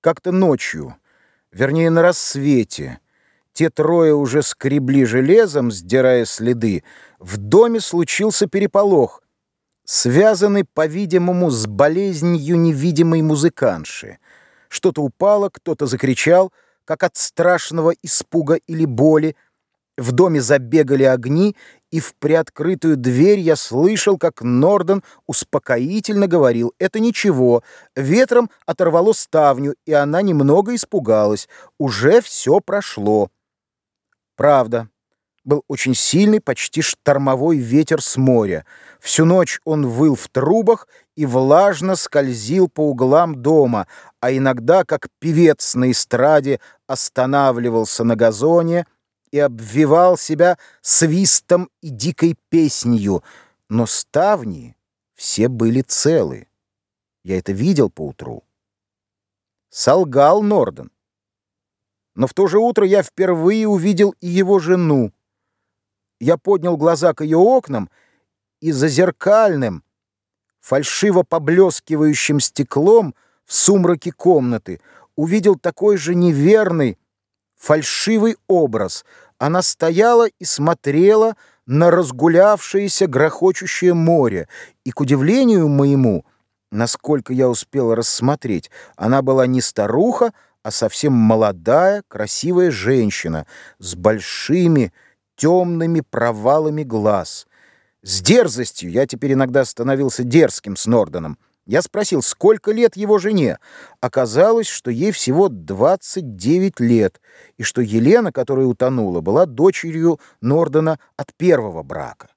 Как-то ночью, вернее, на рассвете, те трое уже скребли железом, сдирая следы, в доме случился переполох, связанный, по-видимому, с болезнью невидимой музыканши. Что-то упало, кто-то закричал, как от страшного испуга или боли, в доме забегали огни, и в приоткрытую дверь я слышал, как Норден успокоительно говорил, «Это ничего, ветром оторвало ставню, и она немного испугалась, уже все прошло». Правда, был очень сильный, почти штормовой ветер с моря. Всю ночь он выл в трубах и влажно скользил по углам дома, а иногда, как певец на эстраде, останавливался на газоне — и обвивал себя свистом и дикой песнью, но ставни все были целы. Я это видел поутру. Солгал Норден. Но в то же утро я впервые увидел и его жену. Я поднял глаза к ее окнам, и за зеркальным, фальшиво поблескивающим стеклом в сумраке комнаты увидел такой же неверный, фальшивый образ. Она стояла и смотрела на разгулявшееся грохочущее море, и, к удивлению моему, насколько я успел рассмотреть, она была не старуха, а совсем молодая, красивая женщина с большими темными провалами глаз. С дерзостью я теперь иногда становился дерзким с Норденом. Я спросил, сколько лет его жене. Оказалось, что ей всего 29 лет, и что Елена, которая утонула, была дочерью Нордена от первого брака.